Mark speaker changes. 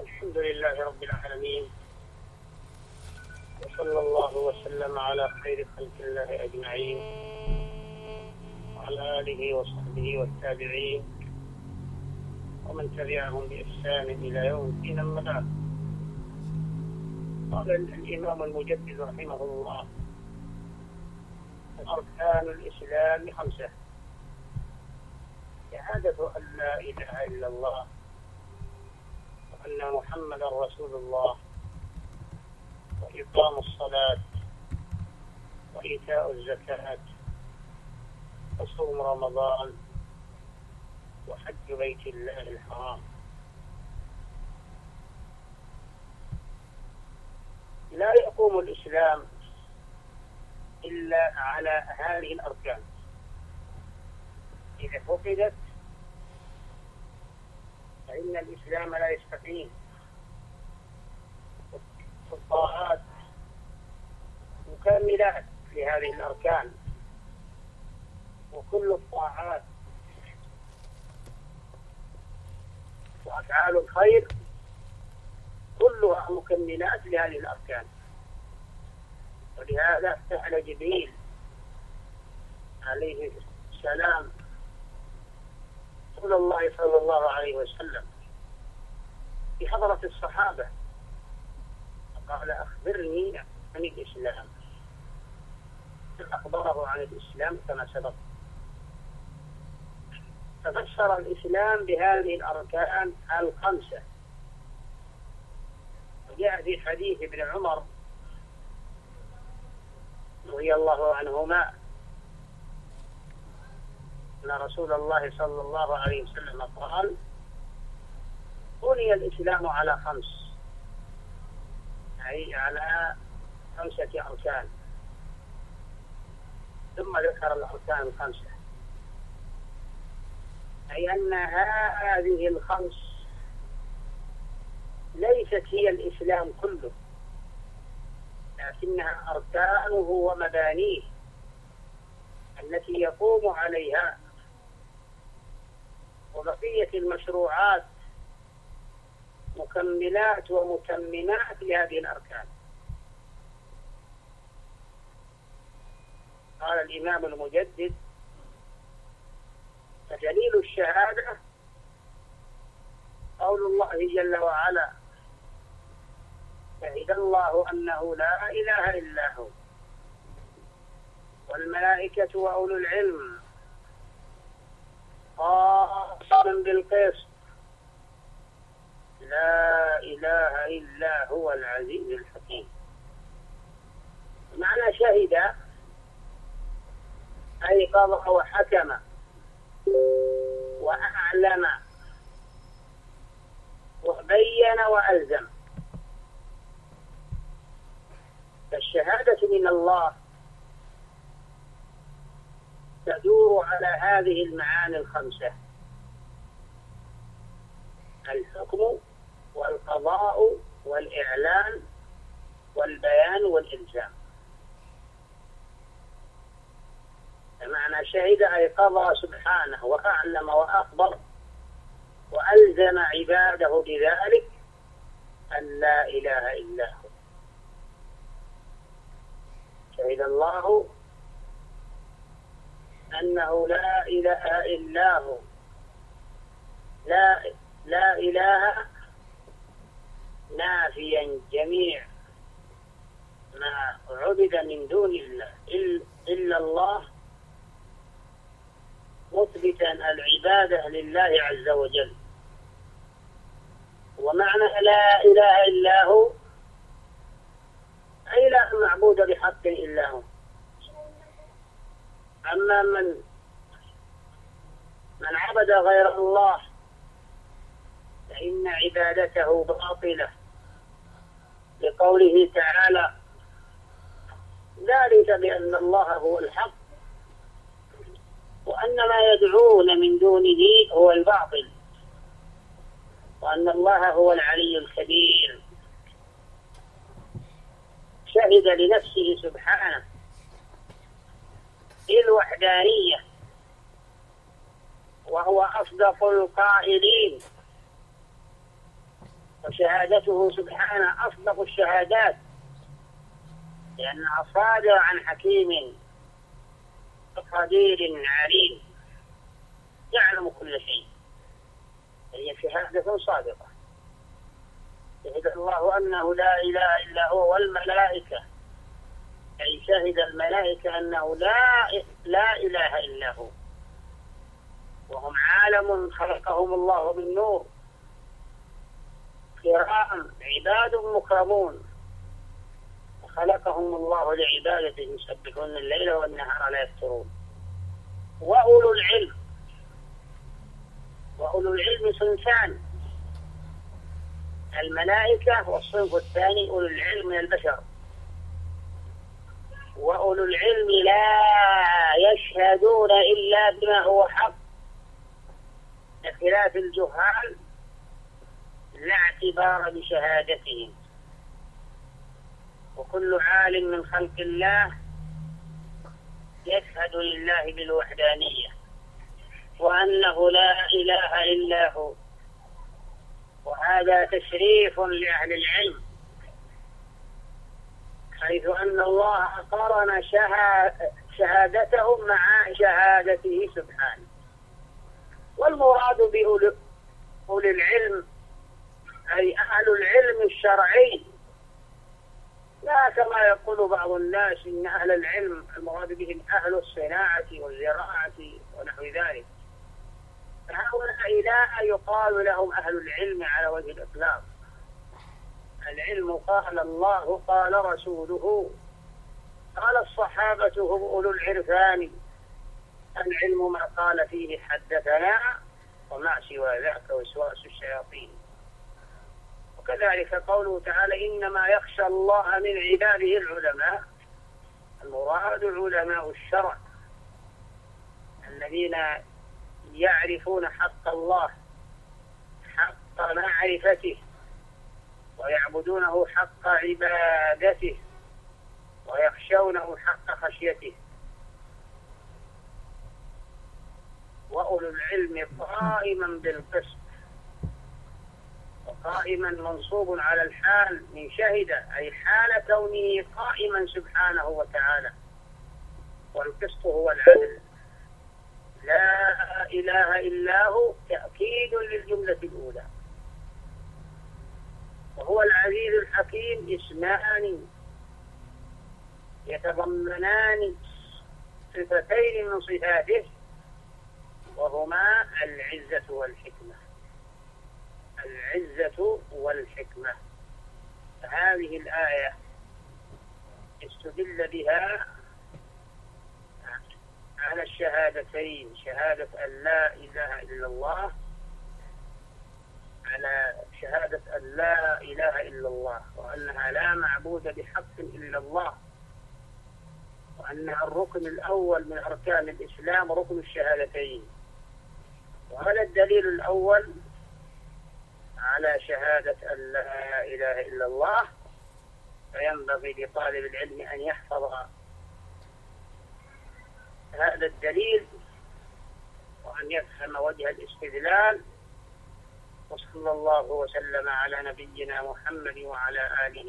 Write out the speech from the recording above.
Speaker 1: الحمد لله رب العالمين. وصلى الله وسلم على خير خلق الله أجمعين. وعلى آله وصحبه والتابعين. ومن تبعهم بإحسان إلى يوم الدين أما بعد. قال الإمام المجدد رحمه الله أركان الإسلام خمسة. شهادة أن لا إله إلا الله وأن محمدا رسول الله وإقام الصلاة وإيتاء الزكاة وصوم رمضان وحج بيت الله الحرام. لا يقوم الإسلام إلا على هذه الأركان. إذا فقدت فإن الإسلام لا يستقيم. الطاعات مكملات لهذه الأركان. وكل الطاعات وأفعال الخير كلها مكملات لهذه الأركان. ولهذا سأل جبريل عليه السلام رسول الله صلى الله عليه وسلم في حضرة الصحابة. قال أخبرني عن الإسلام. أخبره عن الإسلام كما سبق. ففسر الإسلام بهذه الأركان الخمسة. وجاء في حديث ابن عمر رضي الله عنهما أن رسول الله صلى الله عليه وسلم قال بني الإسلام على خمس. أي على خمسة أركان. ثم ذكر الأركان الخمسة. أي أن هذه الخمس ليست هي الإسلام كله لكنها أركانه ومبانيه التي يقوم عليها وبقية المشروعات مكملات ومتممات لهذه الأركان. قال الإمام المجدد فدليل الشهادة قول الله جل وعلا شهد الله أنه لا إله إلا هو والملائكة وأولو العلم قاصما بالقسط. لا إله إلا هو العزيز الحكيم. معنى شهد أي قضى وحكم وأعلم وبين وألزم. فالشهادة من الله تدور على هذه المعاني الخمسة. الحكم والقضاء والإعلان والبيان والإلزام. بمعنى شهد أي قضى سبحانه وأعلم وأخبر وألزم عباده بذلك أن لا إله إلا هو. شهد الله أنه لا إله إلا هو. لا لا إله نافيا جميع ما عبد من دون الله. إلا الله. مثبتا العبادة لله عز وجل. ومعنى لا إله إلا هو. أي لا معبود بحق إلا هو. أما من من عبد غير الله فإن عبادته باطلة. لقوله تعالى ذلك بأن الله هو الحق وأن ما يدعون من دونه هو الباطل وأن الله هو العلي الكبير. شهد لنفسه سبحانه بالوحدانية وهو أصدق القائلين. وشهادته سبحانه أصدق الشهادات لأنها صادرة عن حكيم قدير عليم. يعلم كل شيء. هي شهادة صادقة. شهد الله أنه لا إله إلا هو والملائكة. أي شهد الملائكة أنه لا لا إله إلا هو. وهم عالم خلقهم الله بالنور كرام عباد مكرمون. خلقهم الله لعبادته يسبحون الليل والنهار لا يفترون. وأولو العلم. وأولو العلم صنفان الملائكة والصنف الثاني أولو العلم من البشر. وأولو العلم لا يشهدون إلا بما هو حق. بخلاف الجهال لا اعتبار بشهادتهم وكل عالم من خلق الله يشهد لله بالوحدانية وأنه لا إله إلا هو. وهذا تشريف لأهل العلم. حيث أن الله قرن شهادتهم مع شهادته سبحانه. والمراد بأولي العلم أي أهل العلم الشرعي. لا كما يقول بعض الناس إن أهل العلم المراد بهم أهل الصناعة والزراعة ونحو ذلك. فهؤلاء لا يقال لهم أهل العلم على وجه الإطلاق. العلم قال الله قال رسوله. قال الصحابة هم أولو العرفان. العلم ما قال فيه حدثنا وما سوى ذاك وسواس الشياطين. وكذلك قوله تعالى إنما يخشى الله من عباده العلماء. المراد علماء الشرع. الذين يعرفون حق الله حق معرفته. ويعبدونه حق عبادته. ويخشونه حق خشيته. وأولو العلم قائما بالقسط. وقائما منصوب على الحال. من شهد أي حال كونه قائما سبحانه وتعالى. والقسط هو العدل. لا إله إلا هو. تأكيد للجملة الأولى. وهو العزيز الحكيم اسمان يتضمنان صفتين من صفاته وهما العزة والحكمة. العزة والحكمة. هذه الآية استدل بها على الشهادتين شهادة أن لا إله إلا الله على شهادة أن لا إله إلا الله وأنها لا معبود بحق إلا الله وأنها الركن الأول من أركان الإسلام ركن الشهادتين. وهذا الدليل الأول على شهادة أن لا إله إلا الله فينبغي لطالب العلم أن يحفظ هذا الدليل وأن يفهم وجه الاستدلال وصلى الله وسلم على نبينا محمد وعلى آله